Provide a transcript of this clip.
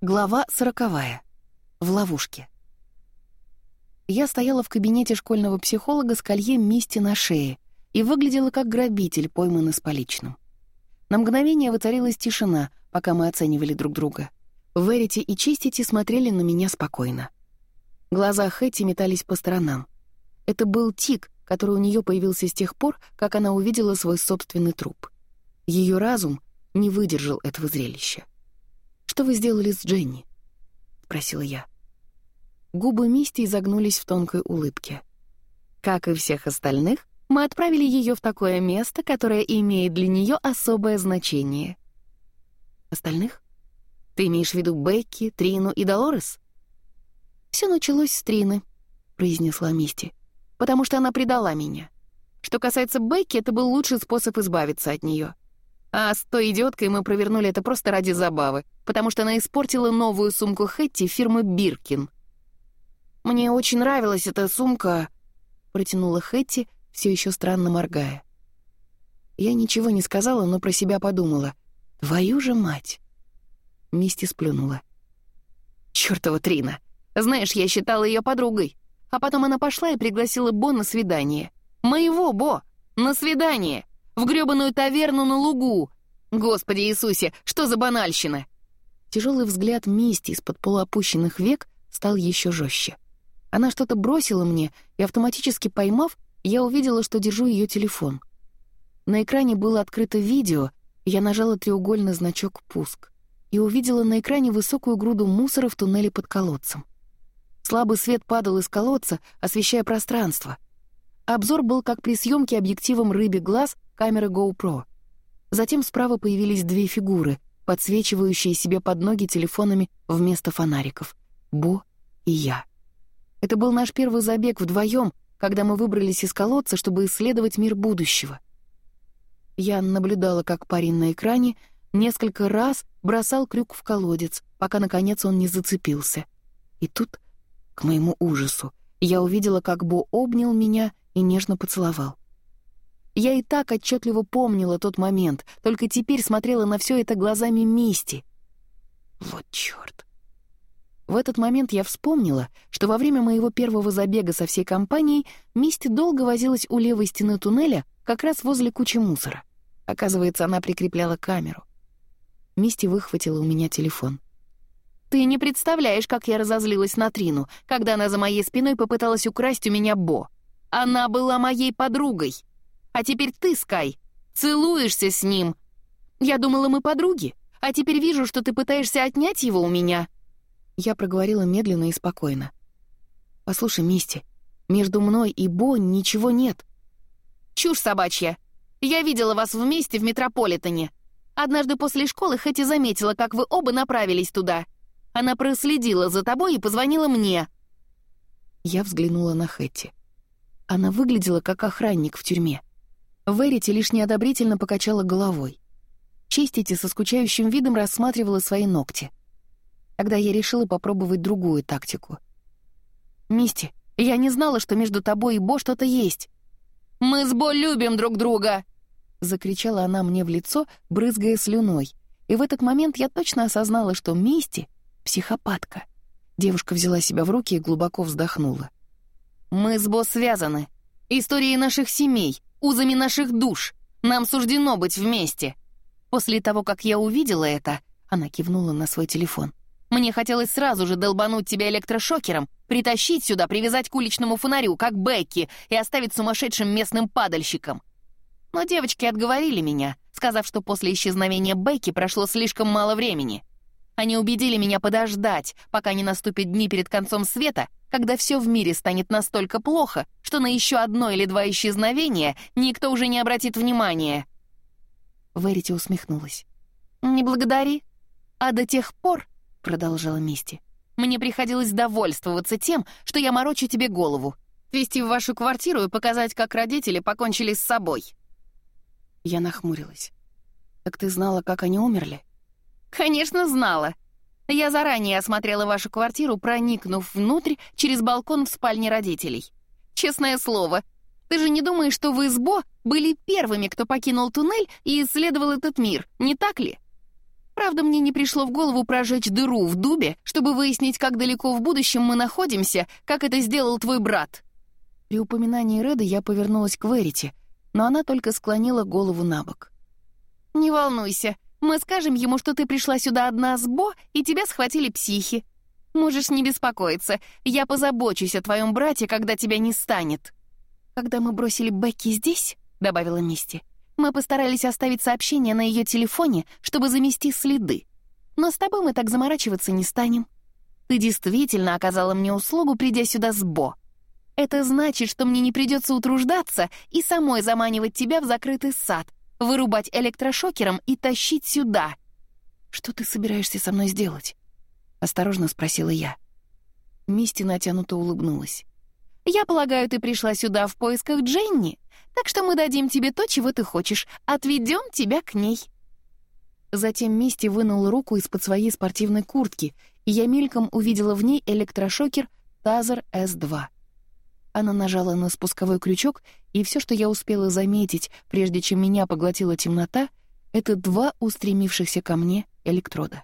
Глава сороковая. В ловушке. Я стояла в кабинете школьного психолога с колье Мисти на шее и выглядела как грабитель, пойманный с поличным. На мгновение воцарилась тишина, пока мы оценивали друг друга. Верите и чистите смотрели на меня спокойно. Глаза Хэти метались по сторонам. Это был тик, который у нее появился с тех пор, как она увидела свой собственный труп. Ее разум не выдержал этого зрелища что вы сделали с Дженни?» — спросил я. Губы Мисти изогнулись в тонкой улыбке. Как и всех остальных, мы отправили ее в такое место, которое имеет для нее особое значение. «Остальных? Ты имеешь в виду Бекки, Трину и Долорес?» «Все началось с Трины», — произнесла Мисти, «потому что она предала меня. Что касается Бекки, это был лучший способ избавиться от нее. А с той идиоткой мы провернули это просто ради забавы, потому что она испортила новую сумку Хэтти фирмы «Биркин». «Мне очень нравилась эта сумка», — протянула Хэтти, все еще странно моргая. Я ничего не сказала, но про себя подумала. «Твою же мать!» Мисти сплюнула. «Чёртова Трина! Знаешь, я считала её подругой. А потом она пошла и пригласила Бо на свидание. Моего Бо! На свидание!» В грёбаную таверну на лугу! Господи Иисусе, что за банальщина!» Тяжелый взгляд Мисти из-под полуопущенных век стал еще жестче. Она что-то бросила мне, и автоматически поймав, я увидела, что держу ее телефон. На экране было открыто видео, я нажала треугольный значок «Пуск» и увидела на экране высокую груду мусора в туннеле под колодцем. Слабый свет падал из колодца, освещая пространство. Обзор был как при съемке объективом рыбий глаз — камеры GoPro. Затем справа появились две фигуры, подсвечивающие себе под ноги телефонами вместо фонариков. Бо и я. Это был наш первый забег вдвоем, когда мы выбрались из колодца, чтобы исследовать мир будущего. Я наблюдала, как парень на экране несколько раз бросал крюк в колодец, пока, наконец, он не зацепился. И тут, к моему ужасу, я увидела, как Бо обнял меня и нежно поцеловал. Я и так отчетливо помнила тот момент, только теперь смотрела на все это глазами мести. Вот черт. В этот момент я вспомнила, что во время моего первого забега со всей компанией Мисти долго возилась у левой стены туннеля, как раз возле кучи мусора. Оказывается, она прикрепляла камеру. Мисти выхватила у меня телефон. «Ты не представляешь, как я разозлилась на Трину, когда она за моей спиной попыталась украсть у меня Бо. Она была моей подругой!» а теперь ты, Скай, целуешься с ним. Я думала, мы подруги, а теперь вижу, что ты пытаешься отнять его у меня». Я проговорила медленно и спокойно. «Послушай, Мисти, между мной и Бо ничего нет». «Чушь собачья. Я видела вас вместе в Метрополитене. Однажды после школы Хэти заметила, как вы оба направились туда. Она проследила за тобой и позвонила мне». Я взглянула на Хэти. Она выглядела как охранник в тюрьме. Верити лишь неодобрительно покачала головой. Чистите со скучающим видом рассматривала свои ногти. Тогда я решила попробовать другую тактику. «Мисти, я не знала, что между тобой и Бо что-то есть». «Мы с Бо любим друг друга!» — закричала она мне в лицо, брызгая слюной. И в этот момент я точно осознала, что Мисти — психопатка. Девушка взяла себя в руки и глубоко вздохнула. «Мы с Бо связаны. Истории наших семей узами наших душ. Нам суждено быть вместе». После того, как я увидела это, она кивнула на свой телефон. «Мне хотелось сразу же долбануть тебя электрошокером, притащить сюда, привязать к уличному фонарю, как Бекки, и оставить сумасшедшим местным падальщиком». Но девочки отговорили меня, сказав, что после исчезновения Бекки прошло слишком мало времени. Они убедили меня подождать, пока не наступят дни перед концом света, когда все в мире станет настолько плохо, что на еще одно или два исчезновения никто уже не обратит внимания. Верити усмехнулась. «Не благодари. А до тех пор, — продолжала Мисти, — мне приходилось довольствоваться тем, что я морочу тебе голову, вести в вашу квартиру и показать, как родители покончили с собой». Я нахмурилась. «Так ты знала, как они умерли?» «Конечно, знала. Я заранее осмотрела вашу квартиру, проникнув внутрь через балкон в спальне родителей. Честное слово, ты же не думаешь, что вы с Бо были первыми, кто покинул туннель и исследовал этот мир, не так ли? Правда, мне не пришло в голову прожечь дыру в дубе, чтобы выяснить, как далеко в будущем мы находимся, как это сделал твой брат». При упоминании Реда я повернулась к Верите, но она только склонила голову на бок. «Не волнуйся, мы скажем ему, что ты пришла сюда одна с Бо, и тебя схватили психи. Можешь не беспокоиться, я позабочусь о твоем брате, когда тебя не станет». «Когда мы бросили Бекки здесь», — добавила Мисти, «мы постарались оставить сообщение на ее телефоне, чтобы замести следы. Но с тобой мы так заморачиваться не станем. Ты действительно оказала мне услугу, придя сюда с Бо. Это значит, что мне не придется утруждаться и самой заманивать тебя в закрытый сад, вырубать электрошокером и тащить сюда. «Что ты собираешься со мной сделать?» — осторожно спросила я. Мисти натянуто улыбнулась. «Я полагаю, ты пришла сюда в поисках Дженни, так что мы дадим тебе то, чего ты хочешь, отведем тебя к ней». Затем Мисти вынул руку из-под своей спортивной куртки, и я мельком увидела в ней электрошокер «Тазер S2. Она нажала на спусковой крючок, и все, что я успела заметить, прежде чем меня поглотила темнота, это два устремившихся ко мне электрода.